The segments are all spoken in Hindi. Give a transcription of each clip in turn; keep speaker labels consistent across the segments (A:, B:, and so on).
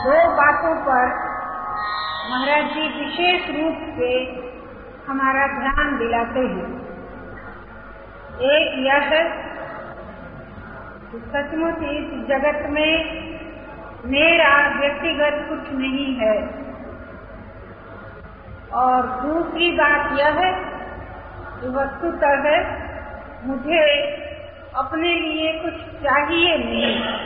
A: दो बातों पर महाराज जी विशेष रूप से हमारा ध्यान दिलाते हैं। एक यह है कि सचमुच इस जगत में मेरा व्यक्तिगत कुछ नहीं है। और दूसरी बात यह है कि वस्तुतः मुझे अपने लिए कुछ चाहिए नहीं।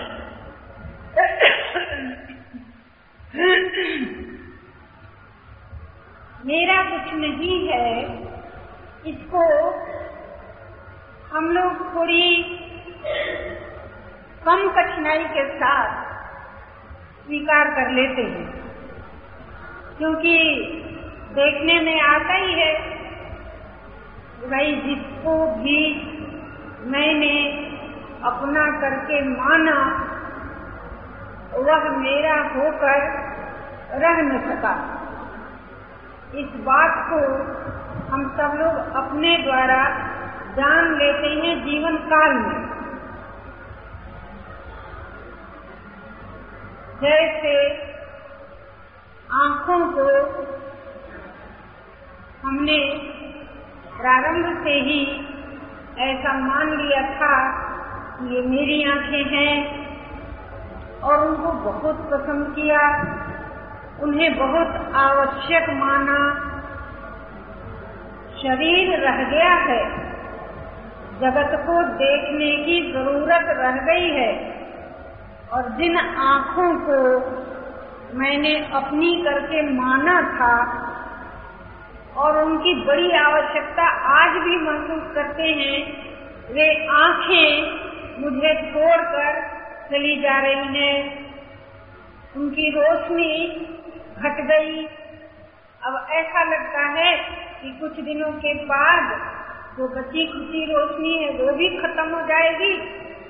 A: मेरा कुछ नहीं है। इसको हम लोग थोड़ी कम कठिनाई के साथ स्वीकार कर लेते हैं, क्योंकि देखने में आता ही है भाई जिसको भी मैंने अपना करके माना, वह मेरा होकर रह न सका। इस बात को हम सब लोग अपने द्वारा जान लेते हैं जीवन काल में। जैसे आँखों को हमने प्रारंभ से ही ऐसा मान लिया था कि ये मेरी आँखें हैं और उनको बहुत पसंद किया। उन्हें बहुत आवश्यक माना। शरीर रह गया है। जगत को देखने की ज़रूरत रह गई है। और जिन आँखों को मैंने अपनी करके माना था, और उनकी बड़ी आवश्यकता आज भी महसूस करते हैं, वे आँखें मुझे छोड़कर चली जा रही हैं। उनकी रोशनी घट गई। अब ऐसा लगता है कि कुछ दिनों के बाद जो बची खुची रोशनी है, वो भी खत्म हो जाएगी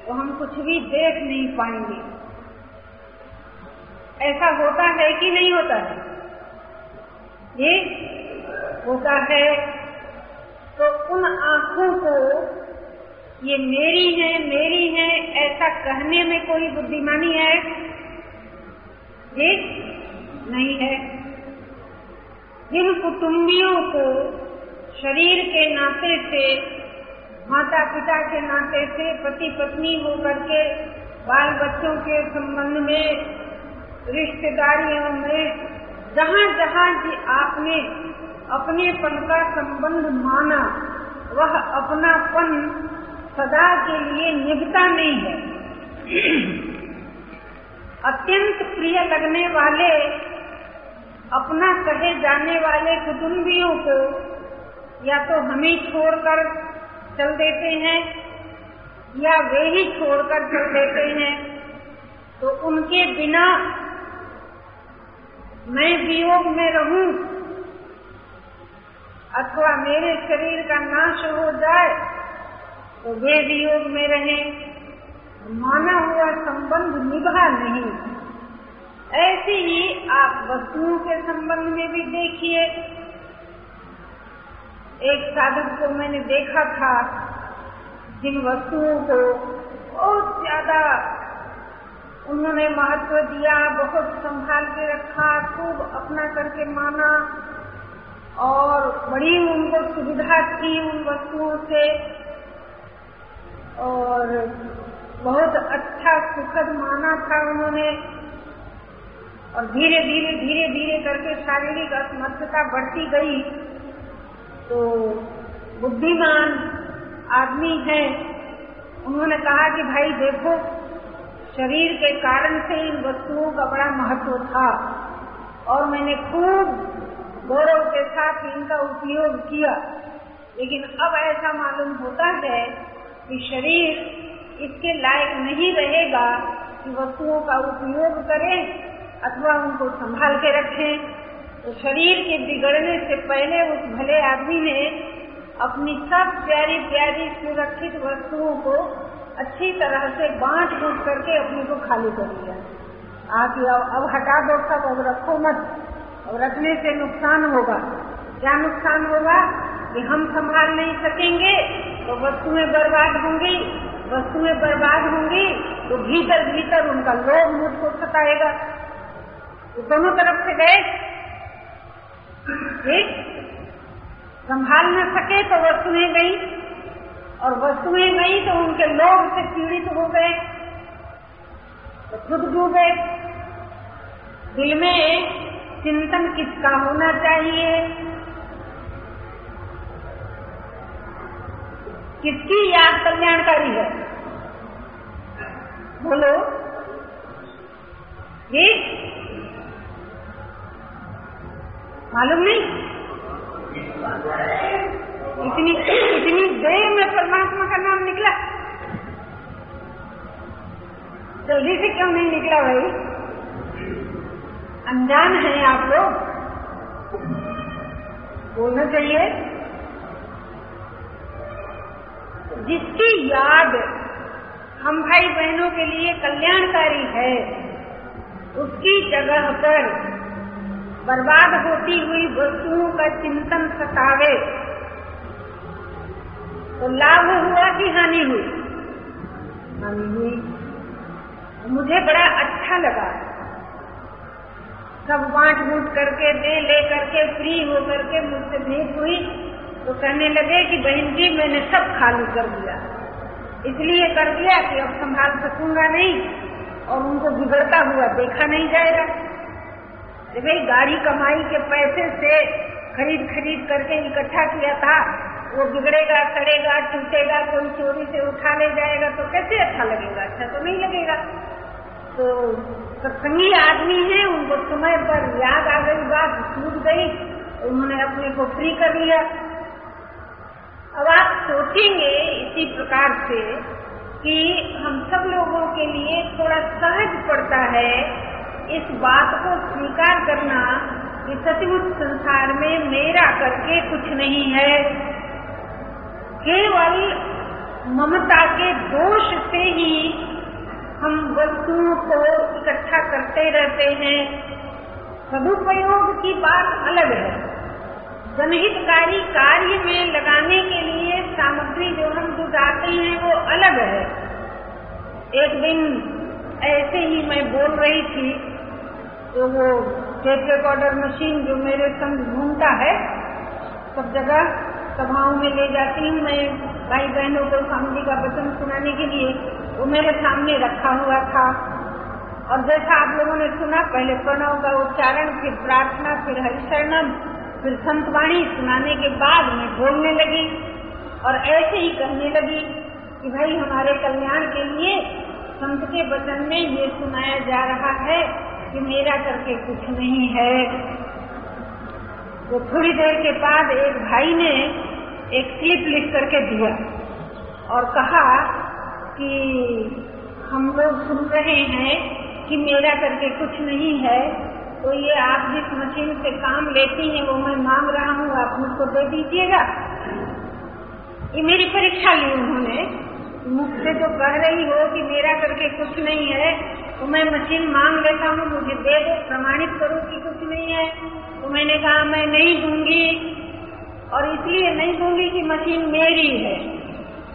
A: तो हम कुछ भी देख नहीं पाएँगे। ऐसा होता है कि नहीं होता है? ये होता है तो उन आँखों को, ये मेरी है मेरी है, ऐसा कहने में कोई बुद्धिमानी है? ये नहीं है। जिन कुटुंबियों को शरीर के नाते से माता पिता के नाते से पति पत्नी होकर के बाल बच्चों के संबंध में, रिश्तेदारियों में जहाँ जहाँ जी आपने अपनेपन का संबंध माना, वह अपनापन सदा के लिए निभता नहीं है। अत्यंत प्रिय लगने वाले अपना कहे जाने वाले कुटुम्बियों को या तो हमें छोड़कर चल देते हैं, या वे ही छोड़कर चल देते हैं तो उनके बिना मैं वियोग में रहूँ अथवा मेरे शरीर का नाश हो जाए तो वे वियोग में रहें। माना हुआ संबंध निभा नहीं। ऐसे ही आप वस्तुओं के संबंध में भी देखिए। एक साधक को मैंने देखा था, जिन वस्तुओं को बहुत ज़्यादा उन्होंने महत्व दिया, बहुत संभाल के रखा, खूब अपना करके माना और बड़ी उनको सुविधा थी उन वस्तुओं से। और बहुत अच्छा सुखद माना था उन्होंने। और धीरे धीरे धीरे धीरे करके शारीरिक असमर्थता बढ़ती गई। तो बुद्धिमान आदमी है। उन्होंने कहा कि भाई देखो, शरीर के कारण से इन वस्तुओं का बड़ा महत्व था और मैंने खूब गौरव के साथ इनका उपयोग किया। लेकिन अब ऐसा मालूम होता है कि शरीर इसके लायक नहीं रहेगा कि वस्तुओं का उपयोग करें। अथवा उनको संभाल के रखें तो शरीर के बिगड़ने से पहले उस भले आदमी ने अपनी सब प्यारी प्यारी सुरक्षित वस्तुओं को अच्छी तरह से बांट बूट करके अपने को खाली कर लिया आप अब हटा दो, सब अब रखो मत, और रखने से नुकसान होगा। क्या नुकसान होगा? कि हम संभाल नहीं सकेंगे तो वस्तुएँ बर्बाद होंगी, वस्तुएँ बर्बाद होंगी तो भीतर भीतर उनका लोभ मुझको सताएगा। दोनों तरफ़ से गए। ठीक संभाल न सके तो वस्तुएँ गई, और वस्तुएँ गई तो उनके लोग से पीड़ित हो गए तो खुद डूबे दिल में चिंतन किसका होना चाहिए? किसकी याद कल्याणकारी है? बोलो। ये मालूम नहीं? इतनी इतनी देर में परमात्मा का नाम निकला। जल्दी से क्यों नहीं निकला भाई? अनजान है आप लोग। बोलना चाहिए। जिसकी याद हम भाई बहनों के लिए कल्याणकारी है, उसकी जगह पर बर्बाद होती हुई वस्तुओं का चिंतन सतावे। तो लाभ हुआ कि हानि हुई? हानि हुई। मुझे बड़ा अच्छा लगा। सब बांट बूट करके, दे ले करके, फ्री हो करके मुझसे भेंट हुई। तो कहने लगे कि बहन जी, मैंने सब खाली कर दिया। इसलिए कर दिया कि अब संभाल सकूँगा नहीं और उनको बिगड़ता हुआ देखा नहीं जाएगा। अरे भाई गाड़ी कमाई के पैसे से खरीद खरीद करके इकट्ठा किया था, वो बिगड़ेगा, सड़ेगा, टूटेगा, कोई चोरी से उठा ले जाएगा तो कैसे अच्छा लगेगा? अच्छा तो नहीं लगेगा। तो सत्संगी आदमी है, उनको समय पर याद आ गई, बात छूट गई, उन्होंने अपने को फ्री कर लिया। अब आप सोचेंगे इसी प्रकार से कि हम सब लोगों के लिए थोड़ा सहज पड़ता है इस बात को स्वीकार करना कि सचमुच संसार में मेरा करके कुछ नहीं है। केवल ममता के दोष से ही हम वस्तुओं को इकट्ठा करते रहते हैं। सदुपयोग की बात अलग है। जनहितकारी कार्य में लगाने के लिए सामग्री जो हम जुटाते हैं वो अलग है। एक दिन ऐसे ही मैं बोल रही थी वो टेप रिकॉर्डर मशीन जो मेरे संग घूमता है, सब जगह सभाओं में ले जाती हूँ मैं। भाई बहनों को स्वामी का वचन सुनाने के लिए वो मेरे सामने रखा हुआ था। और जैसा आप लोगों ने सुना, पहले प्रणव का उच्चारण, फिर प्रार्थना, फिर हरिशरणम, फिर संतवाणी सुनाने के बाद मैं बोलने लगी और ऐसे ही कहने लगी कि भाई, हमारे कल्याण के लिए संत के वचन में ये सुनाया जा रहा है। कि मेरा करके कुछ नहीं है। तो थोड़ी देर के बाद एक भाई ने एक स्लिप लिख करके दिया और कहा कि हम लोग सुन रहे हैं कि मेरा करके कुछ नहीं है तो ये आप जिस मशीन से काम लेती हैं, वो मैं मांग रहा हूँ, आप मुझको दे दीजिएगा। ये मेरी परीक्षा ली उन्होंने। मुझसे जो कह रही हो कि मेरा करके कुछ नहीं है तो मैं मशीन मांग लेता हूँ, मुझे दे दो, प्रमाणित करो कि कुछ नहीं है। तो मैंने कहा, मैं नहीं दूँगी। और इसलिए नहीं दूँगी कि मशीन मेरी है।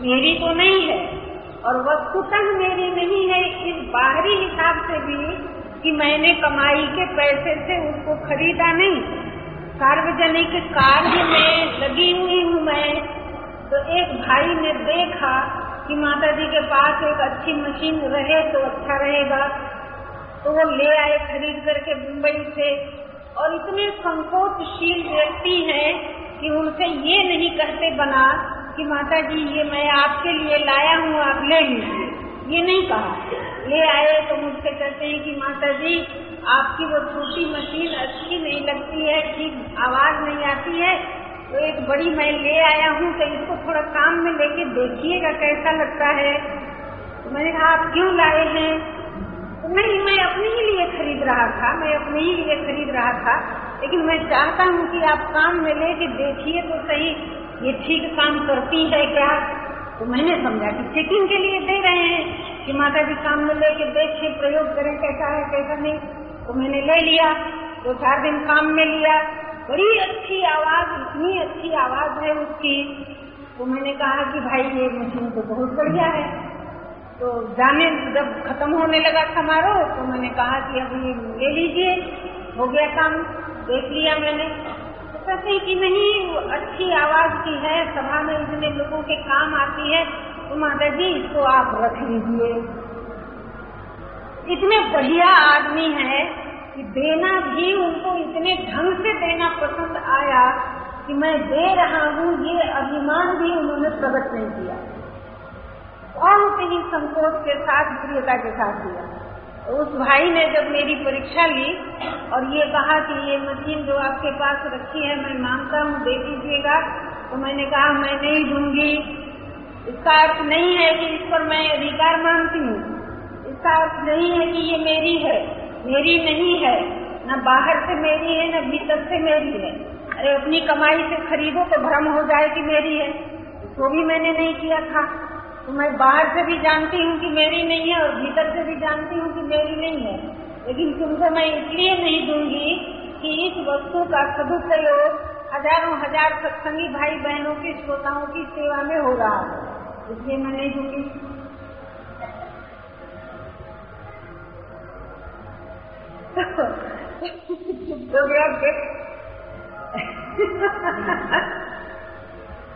A: मेरी तो नहीं है और वस्तुतः मेरी नहीं है। इस बाहरी हिसाब से भी कि मैंने कमाई के पैसे से उसको खरीदा नहीं। सार्वजनिक कार्य में लगी हुई हूँ मैं। तो एक भाई ने देखा कि माता जी के पास एक अच्छी मशीन रहे तो अच्छा रहेगा। तो वो ले आए खरीद करके मुंबई से। और इतने संकोचशील व्यक्ति हैं कि उनसे ये नहीं कहते बना कि माता जी ये मैं आपके लिए लाया हूँ, आप ले लीजिए। ये नहीं कहा। ले आए तो मुझसे कहते हैं कि माता जी आपकी वो छोटी मशीन अच्छी नहीं लगती है, ठीक आवाज़ नहीं आती है तो एक बड़ी मैं ले आया हूँ तो इसको थोड़ा काम में लेके देखिएगा कैसा लगता है। तो मैंने कहा, आप क्यों लाए हैं? तो नहीं, मैं अपने ही लिए खरीद रहा था, मैं अपने ही लिए खरीद रहा था। लेकिन मैं चाहता हूँ कि आप काम में लेके देखिए तो सही, ये ठीक काम करती है क्या? तो मैंने समझा कि चेकिंग के लिए दे रहे हैं कि माता जी काम में लेके देखे, प्रयोग करें, कैसा है, कैसा नहीं। तो मैंने ले लिया, दो चार दिन काम में लिया। बड़ी अच्छी आवाज़, इतनी अच्छी आवाज़ है उसकी तो मैंने कहा कि भाई ये मशीन तो बहुत बढ़िया है। तो जाने, जब खत्म होने लगा समारोह तो मैंने कहा कि अभी ले लीजिए, हो गया काम, देख लिया मैंने। तो कहते कि नहीं अच्छी आवाज़ की है, सभा में इतने लोगों के काम आती है तो माता जी इसको आप रख लीजिए। इतने बढ़िया आदमी है कि देना भी उनको इतने ढंग से देना पसंद आया कि मैं दे रहा हूँ, ये अभिमान भी उन्होंने प्रकट नहीं किया। बहुत ही संकोच के साथ, प्रियता के साथ दिया। तो उस भाई ने जब मेरी परीक्षा ली और ये कहा कि ये मशीन जो आपके पास रखी है, मैं माँगता हूँ, दे दीजिएगा तो मैंने कहा, मैं नहीं दूँगी। इसका अर्थ नहीं है कि इस पर मैं अधिकार मांगती हूँ। इसका अर्थ नहीं है कि ये मेरी है। मेरी नहीं है, न बाहर से मेरी है, न भीतर से मेरी है। अरे अपनी कमाई से खरीदो तो भ्रम हो जाए कि मेरी है। तो भी मैंने नहीं किया था। तो मैं बाहर से भी जानती हूँ कि मेरी नहीं है और भीतर से भी जानती हूँ कि मेरी नहीं है। लेकिन तुमको मैं इसलिए नहीं दूँगी कि इस वस्तु का सदुपयोग हज़ारों हज़ार सत्संगी भाई बहनों के श्रोताओं की सेवा में हो रहा है। इसलिए मैं नहीं दूँगी।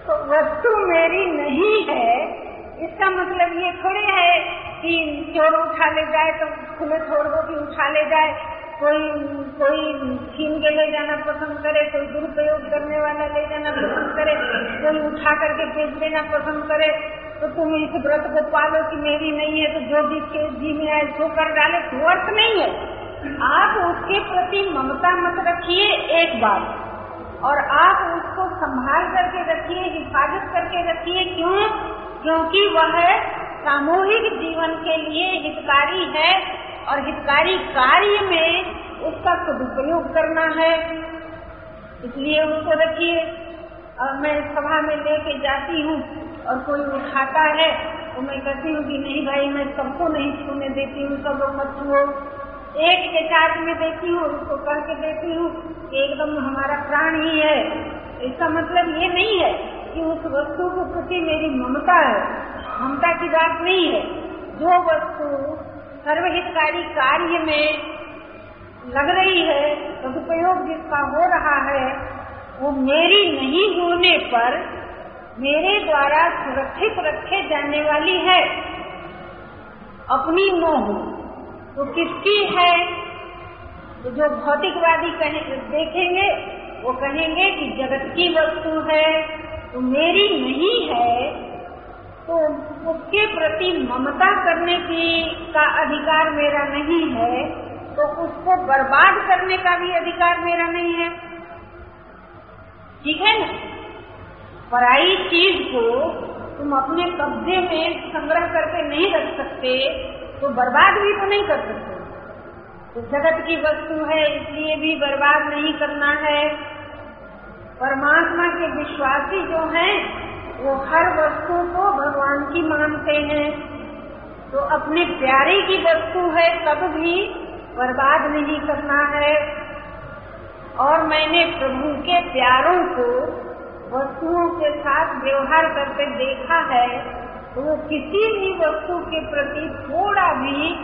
A: तो वस्तु मेरी नहीं है। इसका मतलब ये थोड़े है कि चोर उठा ले जाए तो खुले छोड़ दो कि उठा ले जाए। कोई कोई छीन के ले जाना पसंद करे, कोई दुरुपयोग करने वाला ले जाना पसंद करे, कोई उठा करके बेच देना पसंद करे तो तुम इस व्रत को पालो कि मेरी नहीं है तो जो जिसके जी में आए सो कर डाले तो अर्थ नहीं है। आप उसके प्रति ममता मत रखिए एक बार। और आप उसको संभाल करके रखिए, हिफाजत करके रखिए, क्यों? क्योंकि वह सामूहिक जीवन के लिए हितकारी है और हितकारी कार्य में उसका सदुपयोग करना है। इसलिए उसको रखिए। और मैं सभा में लेके जाती हूँ और कोई उठाता है तो मैं कहती हूँ कि नहीं भाई, मैं सबको नहीं छूने देती हूँ, सब मत छुओ। एक के चार्ज में देती हूँ, उसको कह के देती हूँ एकदम हमारा प्राण ही है। इसका मतलब ये नहीं है कि उस वस्तु के प्रति मेरी ममता है, ममता की बात नहीं है। जो वस्तु सर्वहितकारी कार्य में लग रही है, सदुपयोग जिसका हो रहा है, वो मेरी नहीं होने पर मेरे द्वारा सुरक्षित रखे जाने वाली है। अपनी न हो तो किसकी है? तो जो भौतिकवादी कहे, देखेंगे, वो कहेंगे कि जगत की वस्तु है तो मेरी नहीं है तो उसके प्रति ममता करने की का अधिकार मेरा नहीं है तो उसको बर्बाद करने का भी अधिकार मेरा नहीं है। ठीक है ना? पराई चीज़ को तुम अपने कब्जे में संग्रह करके नहीं रख सकते। तो बर्बाद भी तो नहीं कर सकते। तो जगत की वस्तु है, इसलिए भी बर्बाद नहीं करना है। परमात्मा के विश्वासी जो हैं, वो हर वस्तु को भगवान की मानते हैं। तो अपने प्यारे की वस्तु है, तब भी बर्बाद नहीं करना है। और मैंने प्रभु के प्यारों को वस्तुओं के साथ व्यवहार करते देखा है वो किसी भी वस्तु के प्रति थोड़ा भी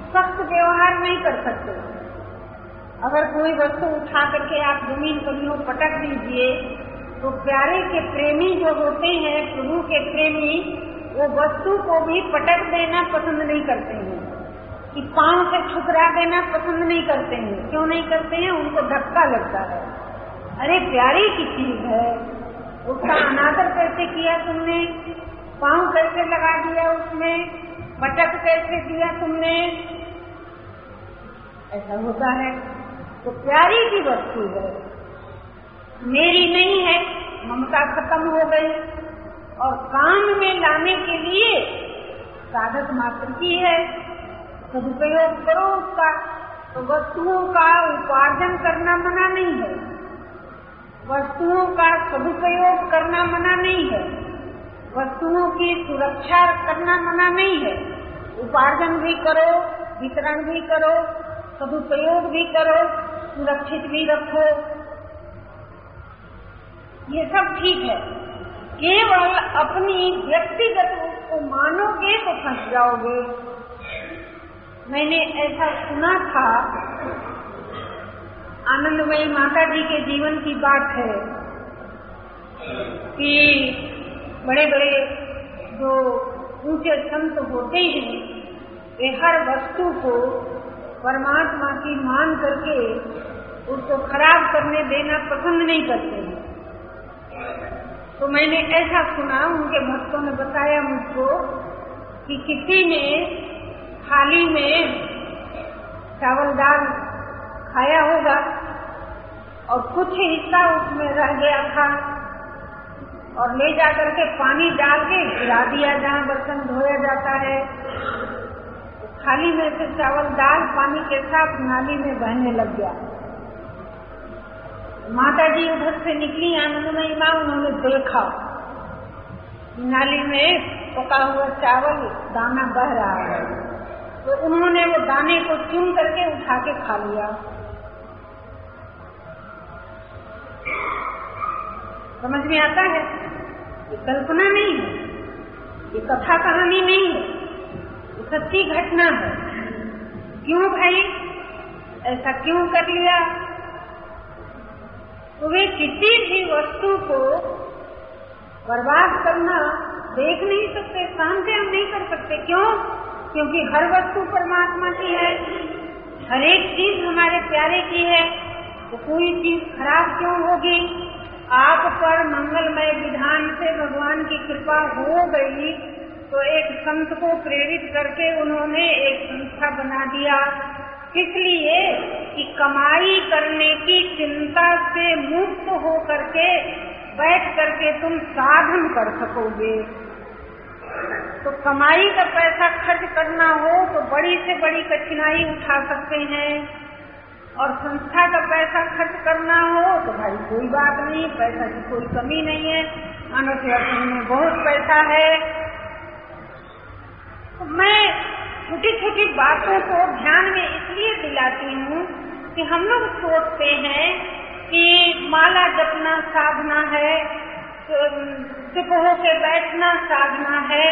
A: सख्त व्यवहार नहीं कर सकते। अगर कोई वस्तु उठा करके आप ज़मीन पर पटक दीजिए तो प्यारे के प्रेमी जो होते हैं, प्रभु के प्रेमी, वो वस्तु को भी पटक देना पसंद नहीं करते हैं। कि पाँव से ठुकरा देना पसंद नहीं करते हैं। क्यों नहीं करते हैं? उनको धक्का लगता है। अरे प्यारी की चीज़ है। उसका अनादर कैसे किया तुमने? पाँव कैसे लगा दिया उसमें पटक कैसे दिया तुमने? ऐसा होता है। तो प्यारी की वस्तु है। मेरी नहीं है, ममता खत्म हो गई। और काम में लाने के लिए साधक मात्र की है। सदुपयोग करो उसका। तो वस्तुओं का उपार्जन करना मना नहीं है। वस्तुओं का सदुपयोग करना मना नहीं है। वस्तुओं की सुरक्षा करना मना नहीं है। उपार्जन भी करो, वितरण भी करो, सदुपयोग भी करो, सुरक्षित भी रखो। ये सब ठीक है। केवल अपनी व्यक्तिगत रूप को मानोगे तो फंस जाओगे। मैंने ऐसा सुना था। आनंदमयी माता जी के जीवन की बात है कि बड़े बड़े जो ऊँचे संत होते हैं वे हर वस्तु को परमात्मा की मान करके उसको खराब करने देना पसंद नहीं करते हैं। तो मैंने ऐसा सुना, उनके भक्तों ने बताया मुझको कि किसी ने थाली में चावल दाल खाया होगा और कुछ हिस्सा उसमें रह गया था। और ले जाकर के पानी डाल के गिरा दिया जहाँ बर्तन धोया जाता है। थाली में से चावल दाल पानी के साथ नाली में बहने लग गया। माता जी उधर से निकली आनंदमयी माँ, उन्होंने देखा। नाली में पका हुआ चावल, दाना बह रहा है। तो उन्होंने वो दाने को चुन करके उठा के खा लिया। समझ में आता है? ये कल्पना नहीं है। ये कथा कहानी नहीं है। ये सच्ची घटना है। क्यों भाई? ऐसा क्यों कर लिया? तो वे किसी भी वस्तु को बर्बाद करना देख नहीं सकते, शांति हम नहीं कर सकते। क्यों? क्योंकि हर वस्तु परमात्मा की है। हर एक चीज़ हमारे प्यारे की है। तो कोई चीज़ खराब क्यों होगी? आप पर मंगलमय विधान से भगवान की कृपा हो गई तो एक संत को प्रेरित करके उन्होंने एक संस्था बना दिया। इसलिए कि कमाई करने की चिंता से मुक्त हो करके बैठ करके तुम साधन कर सकोगे। तो कमाई का पैसा खर्च करना हो तो बड़ी से बड़ी कठिनाई उठा सकते हैं। और संस्था का पैसा खर्च करना हो तो भाई कोई बात नहीं, पैसा की कोई कमी नहीं है। मानव में बहुत पैसा है। तो मैं छोटी छोटी बातों को ध्यान में इसलिए दिलाती हूँ कि हम लोग सोचते हैं कि माला जपना साधना है चुप होके बैठना साधना है,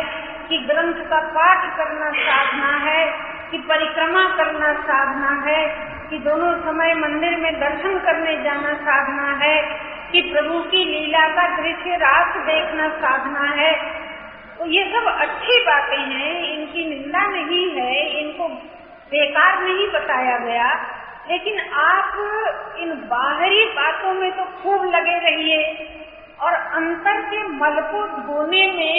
A: कि ग्रंथ का पाठ करना साधना है, कि परिक्रमा करना साधना है। कि दोनों समय मंदिर में दर्शन करने जाना साधना है, कि प्रभु की लीला का दृश्य रात देखना साधना है। तो ये सब अच्छी बातें हैं, इनकी निंदा नहीं है, इनको बेकार नहीं बताया गया, लेकिन आप इन बाहरी बातों में तो खूब लगे रहिए और अंतर के मल को धोने में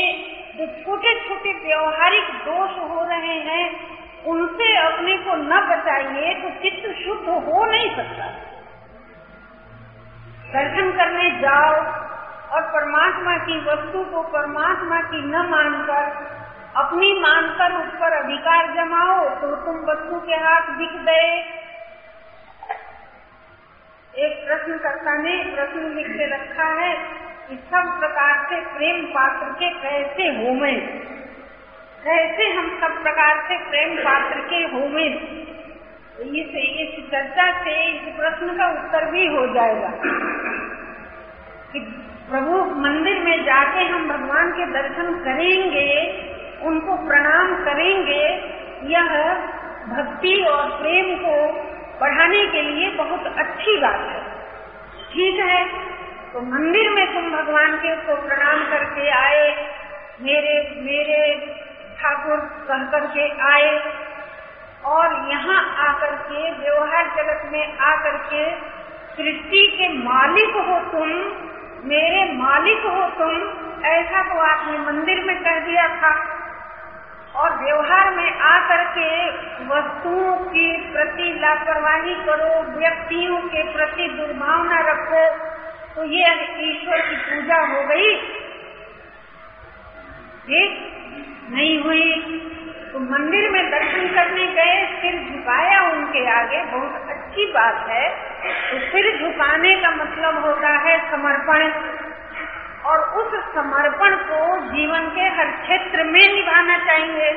A: जो छोटे छोटे व्यवहारिक दोष हो रहे हैं, उनसे अपने को न बचाइए तो चित्त शुद्ध हो नहीं सकता। दर्शन करने जाओ और परमात्मा की वस्तु को परमात्मा की न मानकर, अपनी मानकर उस पर अधिकार जमाओ तो तुम वस्तु के हाथ दिख गए। एक प्रश्नकर्ता ने प्रश्न लिख के रखा है कि सब प्रकार से प्रेम पात्र के कैसे होमे कैसे हम सब प्रकार से प्रेम पात्र के होमे इस इस चर्चा से, इस प्रश्न का उत्तर भी हो जाएगा। कि प्रभु मंदिर में जाके हम भगवान के दर्शन करेंगे, उनको प्रणाम करेंगे, यह भक्ति और प्रेम को बढ़ाने के लिए बहुत अच्छी बात है। ठीक है? तो मंदिर में तुम भगवान के को प्रणाम करके आए, मेरे मेरे ठाकुर कह करके आए और यहाँ आकर के, व्यवहार जगत में आकर के, सृष्टि के मालिक हो तुम, मेरे मालिक हो तुम, ऐसा तो आपने मंदिर में कह दिया था। और व्यवहार में आकर के वस्तुओं के प्रति लापरवाही करो, व्यक्तियों के प्रति दुर्भावना रखो तो ये ईश्वर की पूजा हो गई। ठीक नहीं हुई। तो मंदिर में दर्शन करने गए सिर झुकाया उनके आगे, बहुत अच्छी बात है। तो सिर झुकाने का मतलब होता है समर्पण। और उस समर्पण को जीवन के हर क्षेत्र में निभाना चाहिए।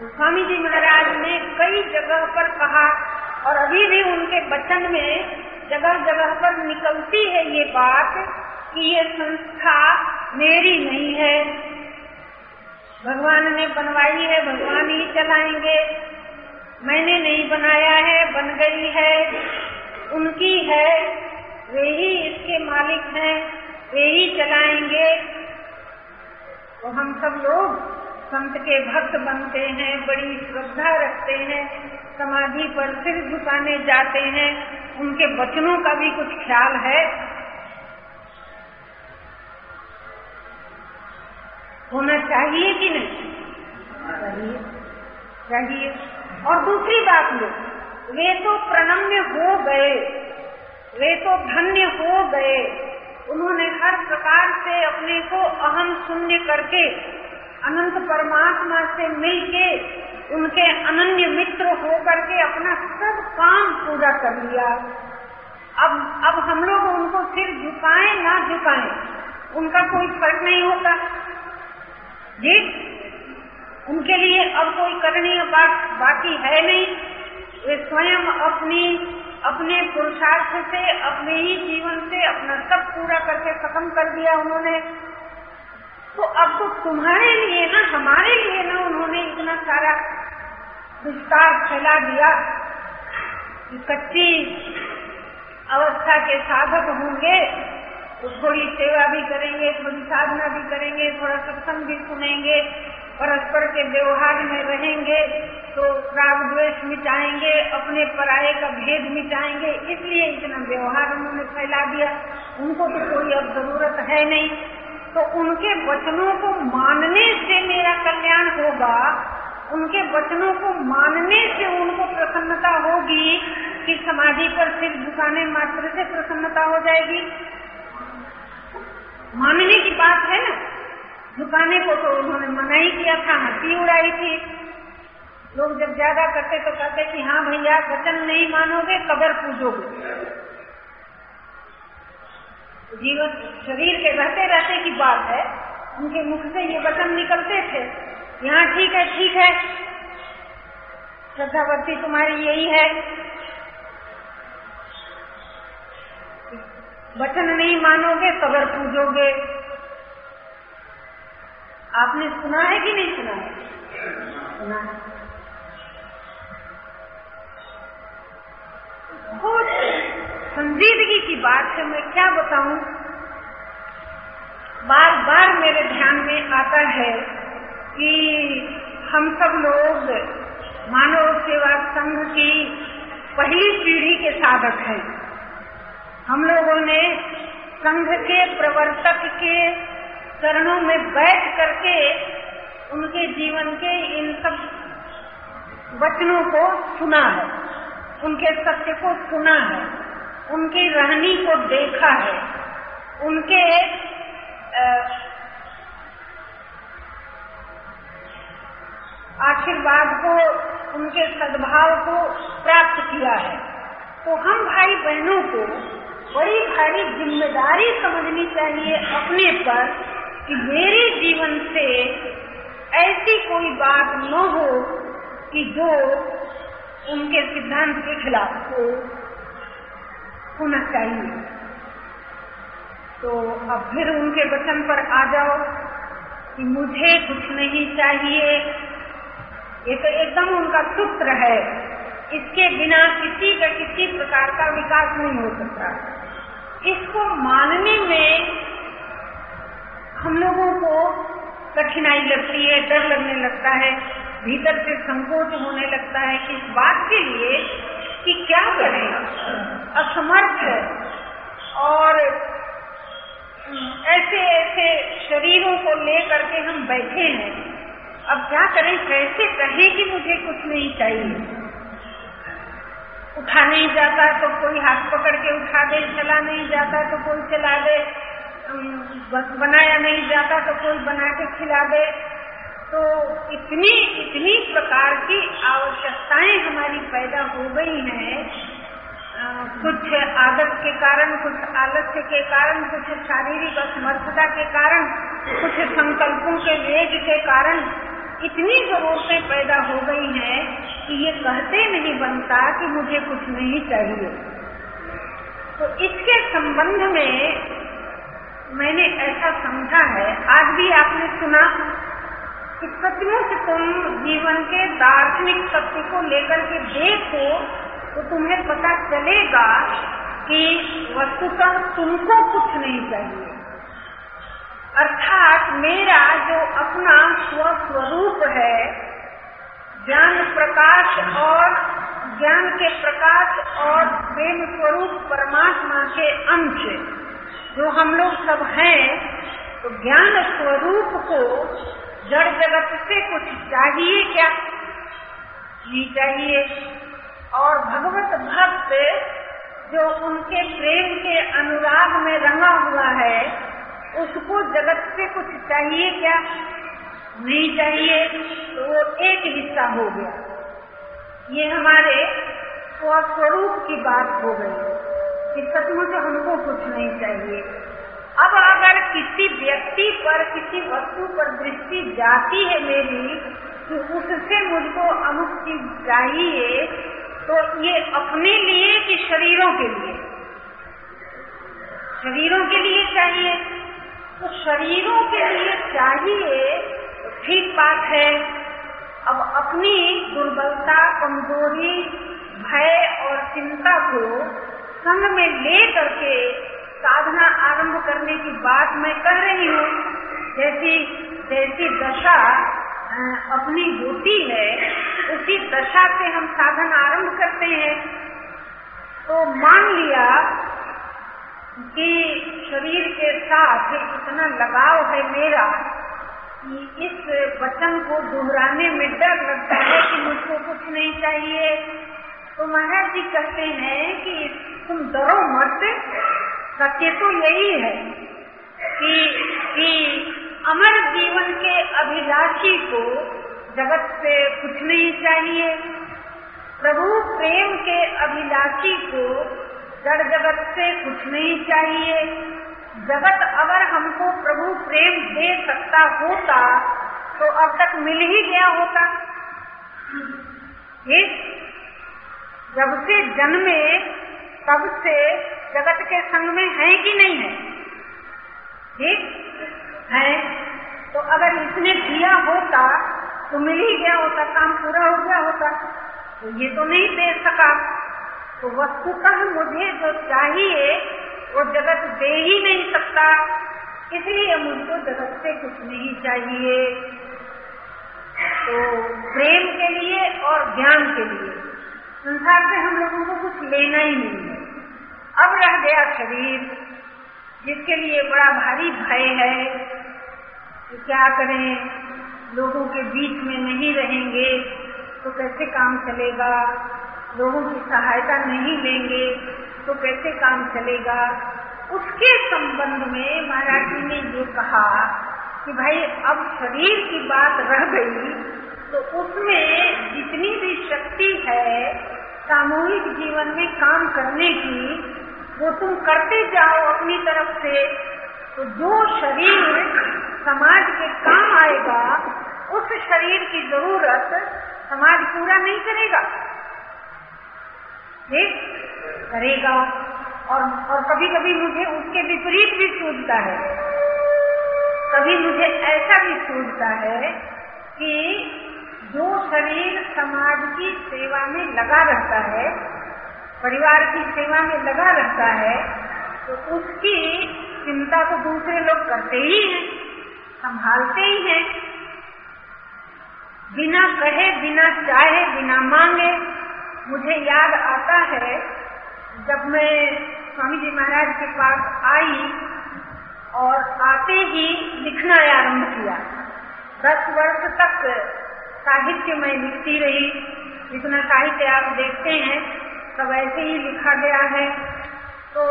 A: तो स्वामी जी महाराज ने कई जगह पर कहा, और अभी भी उनके वचन में जगह जगह पर निकलती है ये बात। कि ये संस्था मेरी नहीं है। भगवान ने बनवाई है, भगवान ही चलाएँगे। मैंने नहीं बनाया है, बन गई है। उनकी है, वे ही इसके मालिक हैं, वे ही चलाएँगे। तो हम सब लोग संत के भक्त बनते हैं, बड़ी श्रद्धा रखते हैं, समाधि पर सिर झुकाने जाते हैं। उनके वचनों का भी कुछ ख्याल है। होना चाहिए कि नहीं? चाहिए और दूसरी बात लो वे तो प्रणम्य हो गए। वे तो धन्य हो गए। उन्होंने हर प्रकार से अपने को अहम शून्य करके, अनंत परमात्मा से मिलके, उनके अनन्य मित्र हो करके अपना सब काम पूरा कर लिया। अब अब हम लोग उनको सिर्फ़ झुकाएँ ना झुकाएँ, उनका कोई फ़र्क नहीं होता। जी, उनके लिए अब कोई करणीय बात बाकी है नहीं। वे स्वयं अपनी, अपने पुरुषार्थ से, अपने ही जीवन से, अपना सब पूरा करके खत्म कर दिया उन्होंने। तो अब तो तुम्हारे लिए ना, हमारे लिए ना उन्होंने इतना सारा विस्तार फैला दिया कच्ची अवस्था के साधक होंगे। तो थोड़ी सेवा भी करेंगे, थोड़ी साधना भी करेंगे, थोड़ा सत्संग भी सुनेंगे, परस्पर के व्यवहार में रहेंगे तो राग द्वेष मिटाएँगे, अपने पराये का भेद मिटाएँगे, इसलिए इतना व्यवहार उन्होंने फैला दिया। उनको तो कोई अब ज़रूरत है नहीं। तो उनके वचनों को मानने से मेरा कल्याण होगा, उनके वचनों को मानने से उनको प्रसन्नता होगी कि समाधि पर सिर्फ़ झुकाने मात्र से प्रसन्नता हो जाएगी। मानने की बात है ना? झुकाने को तो उन्होंने मना ही किया था, हँसी उड़ाई थी। लोग जब ज़्यादा करते तो कहते कि हाँ भैया, वचन नहीं मानोगे, कबर पूजोगे। जीवन शरीर के रहते रहते की बात है, उनके मुख से ये वचन निकलते थे, यहाँ ठीक है ठीक है। श्रद्धावती तुम्हारी यही है वचन नहीं मानोगे कबर पूजोगे। आपने सुना है कि नहीं सुना? है। सुना बहुत संजीदगी की बात है मैं क्या बताऊँ? बार बार मेरे ध्यान में आता है कि हम सब लोग मानव सेवा संघ की पहली पीढ़ी के साधक हैं। हम लोगों ने संघ के प्रवर्तक के चरणों में बैठ करके उनके जीवन के इन सब वचनों को सुना है। उनके सत्य को सुना है। उनकी रहनी को देखा है। उनके आशीर्वाद को, उनके सद्भाव को प्राप्त किया है। तो हम भाई बहनों को बड़ी भारी ज़िम्मेदारी समझनी चाहिए अपने पर कि मेरे जीवन से ऐसी कोई बात न हो कि जो उनके सिद्धांत के खिलाफ हो। होना चाहिए। तो अब फिर उनके वचन पर आ जाओ कि मुझे कुछ नहीं चाहिए। ये तो एकदम उनका सूत्र है। इसके बिना किसी का किसी प्रकार का विकास नहीं हो सकता। इसको मानने में हम लोगों को कठिनाई लगती है, डर लगने लगता है, भीतर से संकोच होने लगता है। इस बात के लिए कि क्या करें? असमर्थ है। और ऐसे ऐसे शरीरों को लेकर के हम बैठे हैं। अब क्या करें? कैसे कहें कि मुझे कुछ नहीं चाहिए? उठा नहीं जाता तो कोई हाथ पकड़ के उठा दे, चला नहीं जाता तो कोई चला दे बनाया नहीं जाता तो कोई बना के खिला दे। तो इतनी इतनी प्रकार की आवश्यकताएँ हमारी पैदा हो गई हैं। कुछ आदत के कारण, कुछ आलस्य के कारण, कुछ शारीरिक असमर्थता के कारण, कुछ संकल्पों के वेग के कारण इतनी जरूरतें पैदा हो गई हैं कि ये कहते नहीं बनता कि मुझे कुछ नहीं चाहिए। तो इसके संबंध में मैंने ऐसा समझा है। आज भी आपने सुना कि सचमुच तुम जीवन के दार्शनिक सत्य को लेकर के देखो तो तुम्हें पता चलेगा कि वस्तुतः तुमको कुछ नहीं चाहिए। अर्थात मेरा जो अपना स्वस्वरूप है, ज्ञान प्रकाश और ज्ञान के प्रकाश और प्रेम स्वरूप परमात्मा के अंश, जो हम लोग सब हैं तो ज्ञान स्वरूप को जड़ जगत से कुछ चाहिए क्या? नहीं चाहिए। और भगवत भक्त जो उनके प्रेम के अनुराग में रंगा हुआ है उसको जगत से कुछ चाहिए क्या? नहीं चाहिए तो वो एक हिस्सा हो गया। ये हमारे स्वस्वरूप की बात हो गई कि सचमुच हमको कुछ नहीं चाहिए। अब अगर किसी व्यक्ति पर, किसी वस्तु पर दृष्टि जाती है मेरी कि उससे मुझको अमुक चीज़ चाहिए तो ये अपने लिए कि शरीरों के लिए? शरीरों के लिए चाहिए। तो शरीरों के लिए चाहिए तो ठीक बात है। अब अपनी दुर्बलता, कमज़ोरी, भय और चिंता को संग में ले करके साधना आरंभ करने की बात मैं कर रही हूँ। जैसी जैसी दशा अपनी होती है, उसी दशा से हम साधन आरंभ करते हैं। तो मान लिया कि शरीर के साथ इतना लगाव है मेरा, कि इस वचन को दोहराने में डर लगता है कि मुझको कुछ नहीं चाहिए। तो महाराज जी कहते हैं कि तुम डरो मत। सत्य तो यही है कि कि अमर जीवन के अभिलाषी को जगत से कुछ नहीं चाहिए। प्रभु प्रेम के अभिलाषी को जड़ जगत से कुछ नहीं चाहिए। जगत अगर हमको प्रभु प्रेम दे सकता होता तो अब तक मिल ही गया होता। ठीक जब से जन्मे, तब से जगत के संग में है कि नहीं है? ठीक है। तो अगर इसने दिया होता तो मिल ही गया होता, काम पूरा हो गया होता। तो ये तो नहीं दे सका। तो वस्तुतः मुझे जो चाहिए, वो जगत दे ही नहीं सकता। इसलिए मुझको जगत से कुछ नहीं चाहिए। तो प्रेम के लिए और ज्ञान के लिए, संसार से हम लोगों को कुछ लेना ही नहीं है। अब रह गया शरीर, जिसके लिए बड़ा भारी भय है कि क्या करें? लोगों के बीच में नहीं रहेंगे तो कैसे काम चलेगा? लोगों की सहायता नहीं लेंगे तो कैसे काम चलेगा? उसके संबंध में महाराज जी ने ये कहा कि भाई, अब शरीर की बात रह गई तो उसमें जितनी भी शक्ति है, सामूहिक जीवन में काम करने की, वो तुम करते जाओ अपनी तरफ़ से। तो जो शरीर समाज के काम आएगा, उस शरीर की ज़रूरत समाज पूरा नहीं करेगा। ठीक करेगा और और कभी कभी मुझे उसके विपरीत भी सूझता है। कभी मुझे ऐसा भी सूझता है कि जो शरीर समाज की सेवा में लगा रहता है, परिवार की सेवा में लगा रहता है तो उसकी चिंता तो दूसरे लोग करते ही हैं, संभालते ही हैं। बिना कहे, बिना चाहे, बिना मांगे मुझे याद आता है, जब मैं स्वामी जी महाराज के पास आई और आते ही लिखना आरंभ किया। दस वर्ष तक साहित्य में लिखती रही। जितना साहित्य आप देखते हैं, सब ऐसे ही लिखा गया है। तो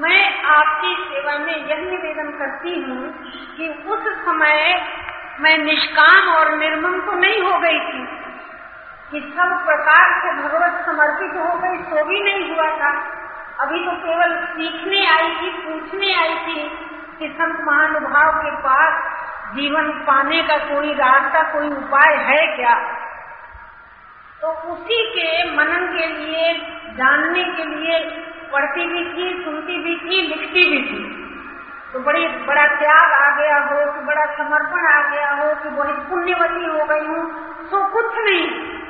A: मैं आपकी सेवा में यह निवेदन करती हूँ कि उस समय मैं निष्काम और निर्मम तो नहीं हो गई थी कि सब प्रकार से भगवत समर्पित हो गई तो भी नहीं हुआ था। अभी तो केवल सीखने आई थी, पूछने आई थी कि संत महानुभाव के पास जीवन पाने का कोई रास्ता, कोई उपाय है क्या? तो उसी के मनन के लिए, जानने के लिए, पढ़ती भी थी, सुनती भी थी, लिखती भी थी। तो बड़ी, बड़ा त्याग आ गया हो, कि बड़ा समर्पण आ गया हो, कि बड़ी पुण्यवती हो गई हूँ तो कुछ नहीं।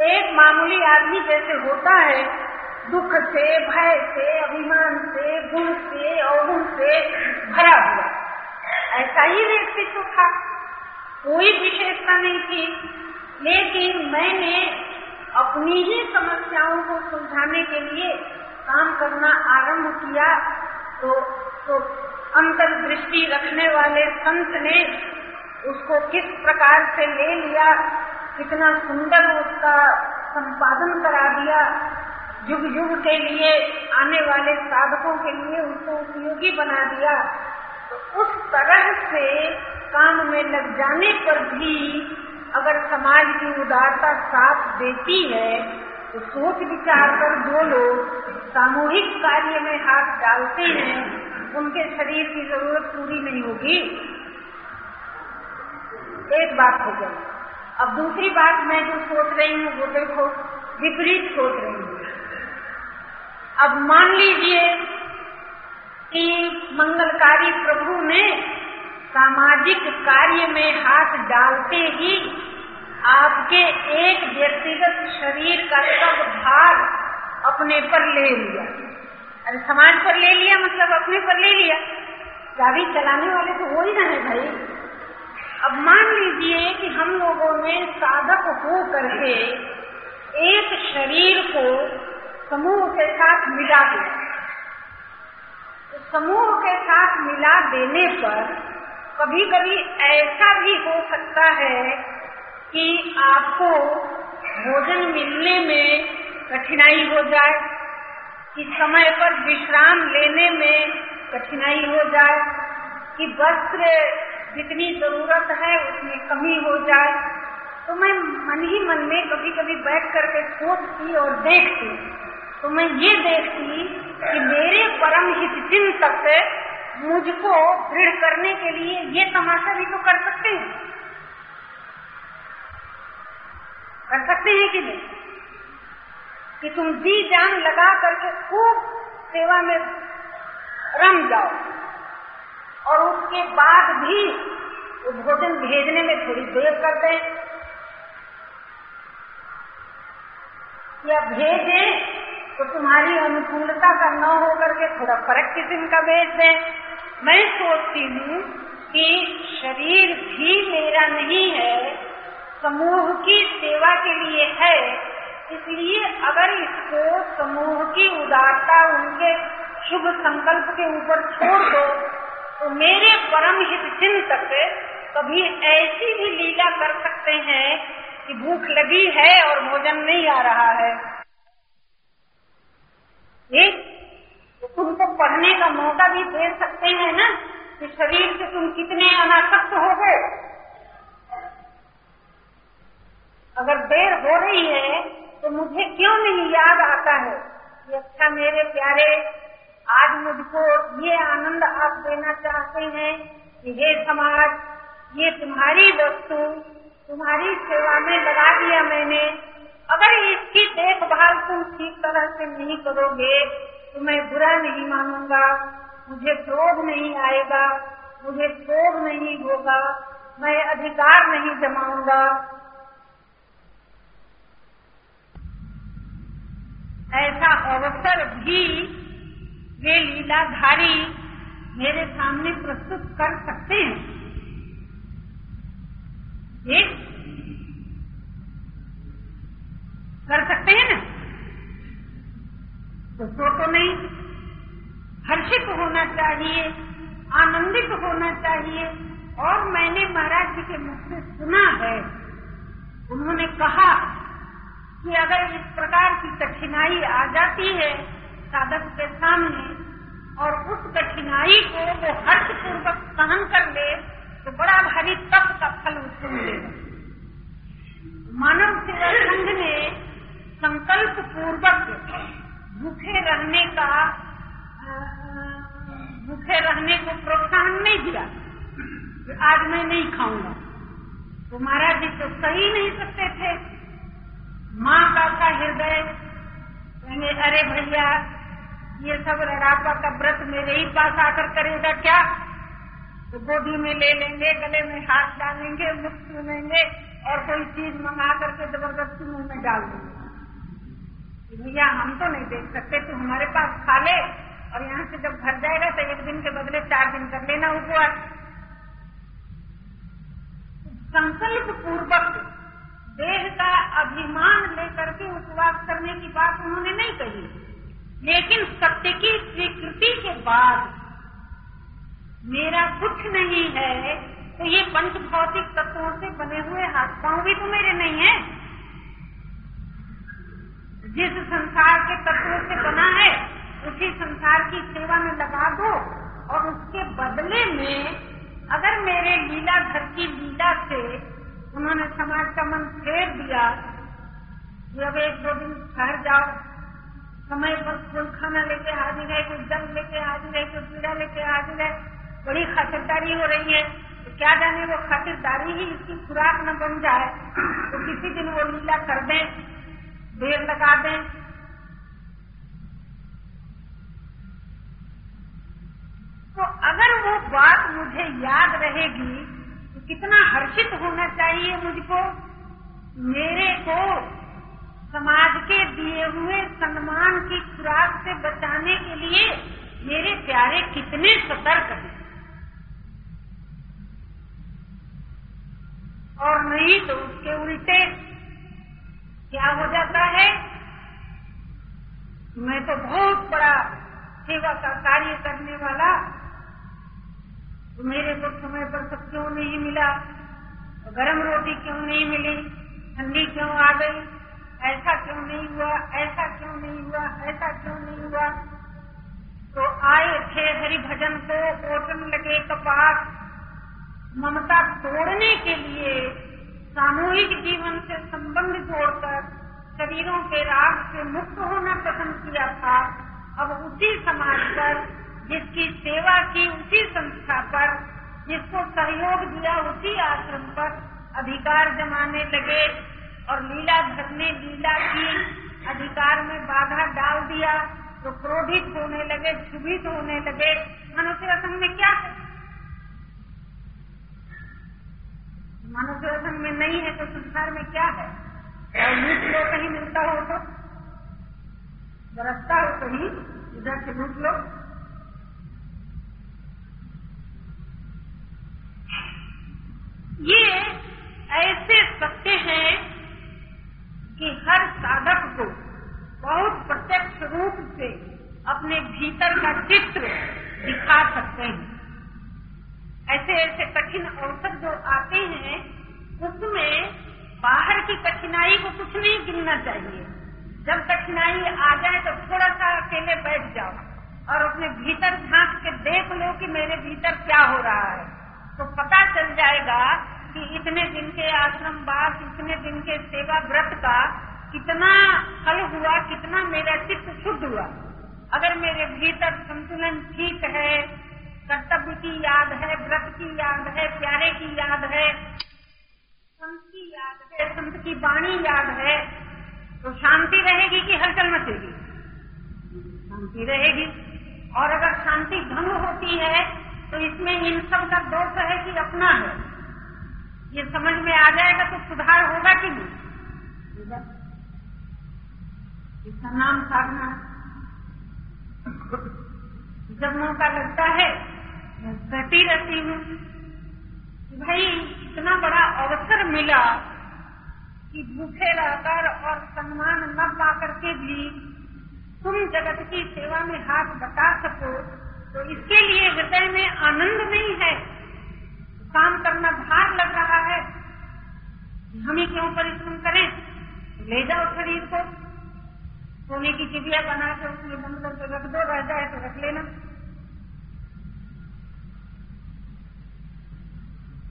A: एक मामूली आदमी जैसे होता है, दुख से, भय से, अभिमान से, गुण से, अवगुण से भरा हुआ। ऐसा ही व्यक्तित्व था। कोई विशेषता नहीं थी। लेकिन मैंने अपनी ही समस्याओं को सुलझाने के लिए काम करना आरंभ किया तो तो अंतर्दृष्टि रखने वाले संत ने उसको किस प्रकार से ले लिया कितना सुंदर उसका संपादन करा दिया। युग युग के लिए, आने वाले साधकों के लिए उसको उपयोगी बना दिया। तो उस तरह से काम में लग जाने पर भी अगर समाज की उदारता साथ देती है तो सोच विचार कर जो लोग सामूहिक कार्य में हाथ डालते हैं, उनके शरीर की ज़रूरत पूरी नहीं होगी। एक बात हो गई। अब दूसरी बात मैं जो सोच रही हूँ, वो देखो, विपरीत सोच रही हूँ। अब मान लीजिए कि मंगलकारी प्रभु ने सामाजिक कार्य में हाथ डालते ही आपके एक व्यक्तिगत शरीर का सब भार अपने पर ले लिया। अरे, समाज पर ले लिया मतलब अपने पर ले लिया। गाड़ी चलाने वाले तो हो ही ना है भाई। अब मान लीजिए कि हम लोगों ने साधक हो करके एक शरीर को समूह के साथ मिला दिया तो समूह के साथ मिला देने पर कभी कभी ऐसा भी हो सकता है कि आपको भोजन मिलने में कठिनाई हो जाए, कि समय पर विश्राम लेने में कठिनाई हो जाए, कि वस्त्र जितनी ज़रूरत है उसमें कमी हो जाए। तो मैं मन ही मन में कभी कभी बैठ करके सोचती और देखती। तो मैं ये देखती कि मेरे परम हित चिंतक मुझको दृढ़ करने के लिए ये तमाशा भी तो कर सकते हैं। कर सकते हैं कि नहीं? कि तुम जी जान लगा करके खूब सेवा में रम जाओ। और उसके बाद भी वो भोजन भेजने में थोड़ी देर कर दें। या भेजें तो तुम्हारी अनुकूलता का न होकर के थोड़ा फ़र्क किस्म का भेज दे। मैं सोचती हूँ कि शरीर भी मेरा नहीं है, समूह की सेवा के लिए है। इसलिए अगर इसको समूह की उदारता, उनके शुभ संकल्प के ऊपर छोड़ दो तो मेरे परम हित चिंतक कभी ऐसी भी लीला कर सकते हैं कि भूख लगी है और भोजन नहीं आ रहा है। तो तुमको पढ़ने का मौका भी दे सकते हैं ना कि शरीर से तुम कितने अनासक्त हो गए। अगर देर हो रही है तो मुझे क्यों नहीं याद आता है कि अच्छा मेरे प्यारे, आज मुझको ये आनंद आप चाहते हैं कि ये समाज, ये तुम्हारी वस्तु, तुम्हारी सेवा में लगा दिया मैंने। अगर इसकी देखभाल तुम ठीक तरह से नहीं करोगे तो मैं बुरा नहीं मानूँगा। मुझे क्रोध नहीं आएगा, मुझे क्षोभ नहीं होगा, मैं अधिकार नहीं जमाऊँगा। ऐसा अवसर भी वे लीलाधारी मेरे सामने प्रस्तुत कर सकते हैं। एक, कर सकते हैं ना? तो सो तो नहीं, हर्षित होना चाहिए, आनंदित होना चाहिए। और मैंने महाराज जी के मुख से सुना है, उन्होंने कहा कि अगर इस प्रकार की कठिनाई आ जाती है साधक के सामने और उस कठिनाई को वो हर्ष पूर्वक सहन कर ले तो बड़ा भारी तप का फल उसको मिलेगा। मानव सेवा संघ ने संकल्प पूर्वक भूखे रहने का भूखे रहने को प्रोत्साहन नहीं दिया आज मैं नहीं खाऊँगा। तो महाराज जी तो सही नहीं सकते थे। माँ का हृदय अरे भैया ये सब राधा का व्रत मेरे ही पास आकर करेगा क्या? तो गोदी में ले लेंगे, गले में हाथ डालेंगे मुख सुनेंगे और कोई चीज़ मंगा करके ज़बरदस्ती मुँह में डाल देंगे। भैया, हम तो नहीं देख सकते, तू हमारे पास खा ले और यहाँ से जब घर जाएगा तो एक दिन के बदले चार दिन कर लेना उपवास। संकल्प पूर्वक देह का अभिमान लेकर के उपवास करने की बात उन्होंने नहीं कही। लेकिन सत्य की स्वीकृति के बाद मेरा कुछ नहीं है। तो ये पंच भौतिक तत्वों से बने हुए हाथ पाँव भी तो मेरे नहीं है। जिस संसार के तत्वों से बना है, उसी संसार की सेवा में लगा दो और उसके बदले में अगर मेरे लीला घर की लीला से उन्होंने समाज का मन फेर दिया अब एक दो दिन ठहर जाओ। समय पर कोई खाना लेके हाजिर है कोई जल लेके हाजिर है कोई पीड़ा लेके हाजिर है बड़ी खातिरदारी हो रही है। तो क्या जाने, वो खातिरदारी ही इसकी खुराक न बन जाए। तो किसी दिन वो लीला कर दें देर लगा दें। तो अगर वो बात मुझे याद रहेगी तो कितना हर्षित होना चाहिए मुझको। मेरे को समाज के दिए हुए सम्मान की खुराक से बचाने के लिए मेरे प्यारे कितने सतर्क हैं। और नहीं तो उसके उल्टे क्या हो जाता है? मैं तो बहुत बड़ा सेवा का कार्य करने वाला। तो मेरे को समय पर सब क्यों नहीं मिला? गरम रोटी क्यों नहीं मिली? ठंडी क्यों आ गई? ऐसा क्यों नहीं हुआ? ऐसा क्यों नहीं हुआ? ऐसा क्यों नहीं हुआ? तो आए थे हरि भजन को ओटन लगे कपास। ममता तोड़ने के लिए सामूहिक जीवन से संबंध जोड़कर शरीरों के राग से मुक्त होना पसंद किया था। अब उसी समाज पर, जिसकी सेवा की उसी संस्था पर, जिसको सहयोग दिया उसी आश्रम पर अधिकार जमाने लगे। और लीला धर ने लीला की अधिकार में बाधा डाल दिया तो क्रोधित होने लगे, क्षुभित होने लगे। मनुष्य संघ में क्या है? मनुष्य संघ में नहीं है तो संसार में क्या है? और लूट लो, कहीं मिलता हो तो? बरसता हो कहीं, इधर से लूट लो ये ऐसे सत्य हैं कि हर साधक को बहुत प्रत्यक्ष रूप से अपने भीतर का चित्र दिखा सकते हैं ऐसे ऐसे कठिन अवसर जो आते हैं उसमें बाहर की कठिनाई को कुछ नहीं गिनना चाहिए। जब कठिनाई आ जाए तो थोड़ा सा अकेले बैठ जाओ और अपने भीतर झाँक के देख लो कि मेरे भीतर क्या हो रहा है। तो पता चल जाएगा कि इतने दिन के आश्रम वास इतने दिन के सेवा व्रत का कितना फल हुआ, कितना मेरा चित्त शुद्ध हुआ। अगर मेरे भीतर संतुलन ठीक है, कर्तव्य की याद है, व्रत की याद है, प्यारे की याद है संत की याद है, संत की वाणी याद है तो शांति रहेगी कि हलचल मचेगी शांति रहेगी। और अगर शांति भंग होती है तो इसमें इन सब का दोष है कि अपना है। ये समझ में आ जाएगा तो सुधार होगा कि नहीं? इसका नाम साधना जब मौका लगता है कहती रहती हूँ। भाई, इतना बड़ा अवसर मिला कि भूखे रहकर और सम्मान न पा करके भी तुम जगत की सेवा में हाथ बता सको तो इसके लिए हृदय में आनंद नहीं है। काम करना भार लग रहा है। हम ही क्यों परिश्रम करें? ले जाओ शरीर को। सोने की चिड़िया बना के उसमें बंद करके रख दो, रह जाए तो रख लेना।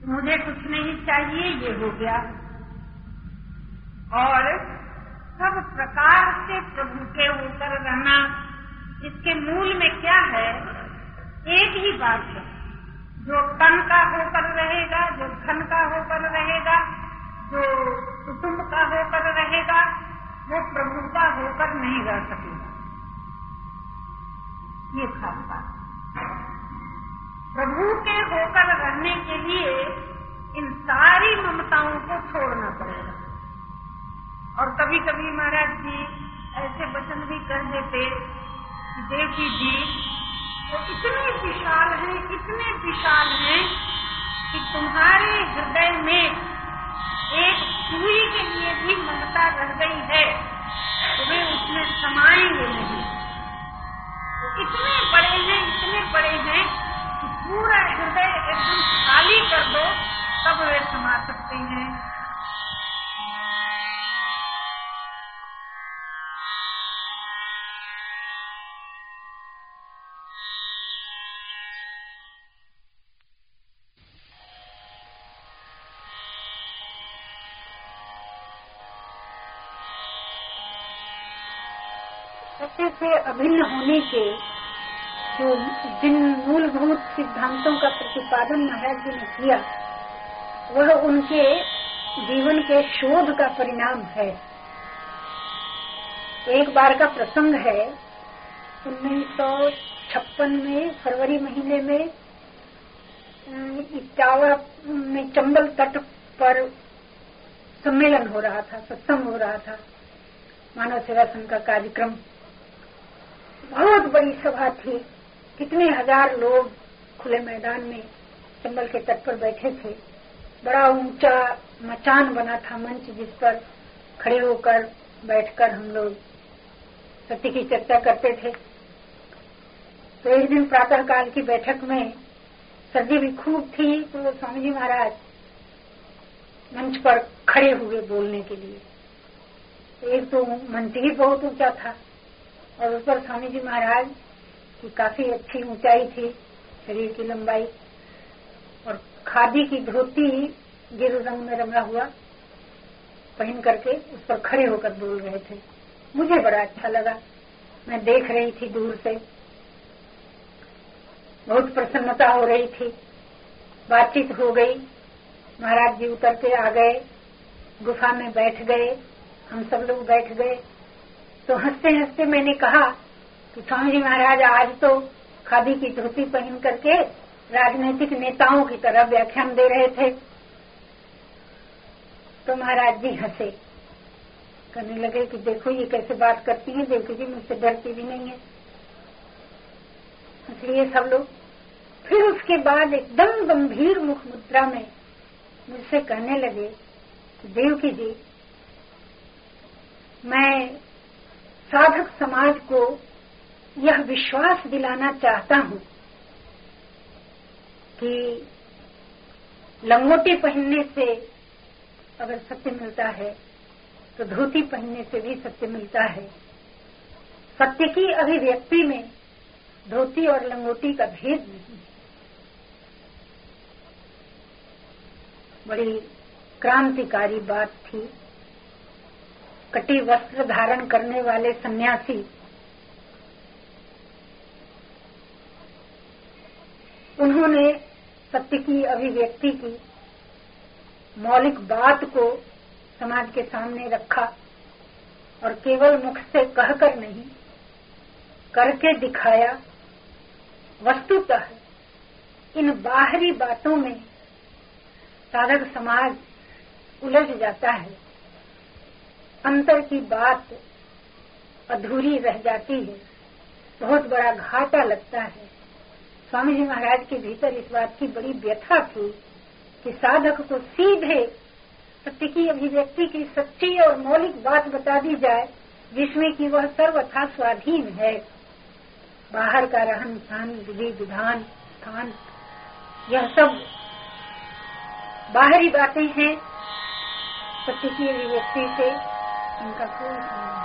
A: मुझे कुछ नहीं चाहिए, ये हो गया। और सब प्रकार से प्रभु के ऊपर रहना, इसके मूल में क्या है, एक ही बात है। जो तन का होकर रहेगा, जो धन का होकर रहेगा, जो कुटुंब का होकर रहेगा, वो प्रभु का होकर नहीं रह सकेगा। ये था प्रभु के होकर रहने के लिए इन सारी ममताओं को छोड़ना पड़ेगा। और कभी कभी महाराज जी ऐसे वचन भी कर देते कि देवकी जी तो इतने विशाल हैं, इतने विशाल हैं कि तुम्हारे हृदय में एक सुई के लिए भी ममता रह गई है, तुम्हें उसमें समाएँगे नहीं। तो इतने बड़े हैं, इतने बड़े हैं पूरा हृदय एकदम खाली कर दो, तब वे समा सकते हैं। से अभिन्न होने के जो जिन मूलभूत सिद्धांतों का प्रतिपादन महाराज जी ने किया, वह उनके जीवन के शोध का परिणाम है। एक बार का प्रसंग है, उन्नीस सौ छप्पन में फरवरी महीने में इटावा में चंबल तट पर सम्मेलन हो रहा था, सत्संग हो रहा था, मानव सेवा संघ का कार्यक्रम। बहुत बड़ी सभा थी। कितने हज़ार लोग खुले मैदान में चंबल के तट पर बैठे थे। बड़ा ऊँचा मचान बना था मंच जिस पर खड़े होकर बैठकर हम लोग सत्य की चर्चा करते थे। तो एक दिन प्रातः काल की बैठक में सर्दी भी खूब थी तो स्वामी जी महाराज मंच पर खड़े हुए बोलने के लिए। एक तो मंच ही बहुत ऊँचा था और उस पर स्वामी जी महाराज काफ़ी अच्छी ऊंचाई थी, शरीर की लंबाई। और खादी की धोती गिर रंग में रंगा हुआ, पहन करके उस पर खड़े होकर बोल रहे थे। मुझे बड़ा अच्छा लगा। मैं देख रही थी दूर से। बहुत प्रसन्नता हो रही थी। बातचीत हो गई। महाराज जी उतर के आ गए। गुफा में बैठ गए। हम सब लोग बैठ गए। तो हँसते हँसते मैंने कहा कि स्वामी महाराज, आज तो खादी की धोती पहन करके राजनीतिक नेताओं की तरह व्याख्यान दे रहे थे। तो महाराज जी हंसे। करने लगे कि देखो ये कैसे बात करती है देखो जी मुझसे डरती भी नहीं है। इसलिए सब लोग। फिर उसके बाद एकदम गंभीर मुख मुद्रा में मुझसे कहने लगे देवकी जी, मैं साधक समाज को यह विश्वास दिलाना चाहता हूँ कि लंगोटी पहनने से अगर सत्य मिलता है तो धोती पहनने से भी सत्य मिलता है। सत्य की अभिव्यक्ति में धोती और लंगोटी का भेद नहीं बड़ी क्रांतिकारी बात थी। कटी वस्त्र धारण करने वाले सन्यासी उन्होंने सत्य की, अभिव्यक्ति की, मौलिक बात को समाज के सामने रखा और केवल मुख से कहकर नहीं, करके दिखाया, वस्तुतः इन बाहरी बातों में साधक समाज उलझ जाता है। अंतर की बात अधूरी रह जाती है, बहुत बड़ा घाटा लगता है। स्वामी जी महाराज के भीतर इस बात की बड़ी व्यथा थी कि साधक को सीधे सत्य की अभिव्यक्ति की सच्ची और मौलिक बात बता दी जाए, जिसमें कि वह सर्वथा स्वाधीन है। बाहर का रहन सहन, विधि विधान, स्थान, यह सब बाहरी बातें हैं। सत्य की अभिव्यक्ति से इनका कोई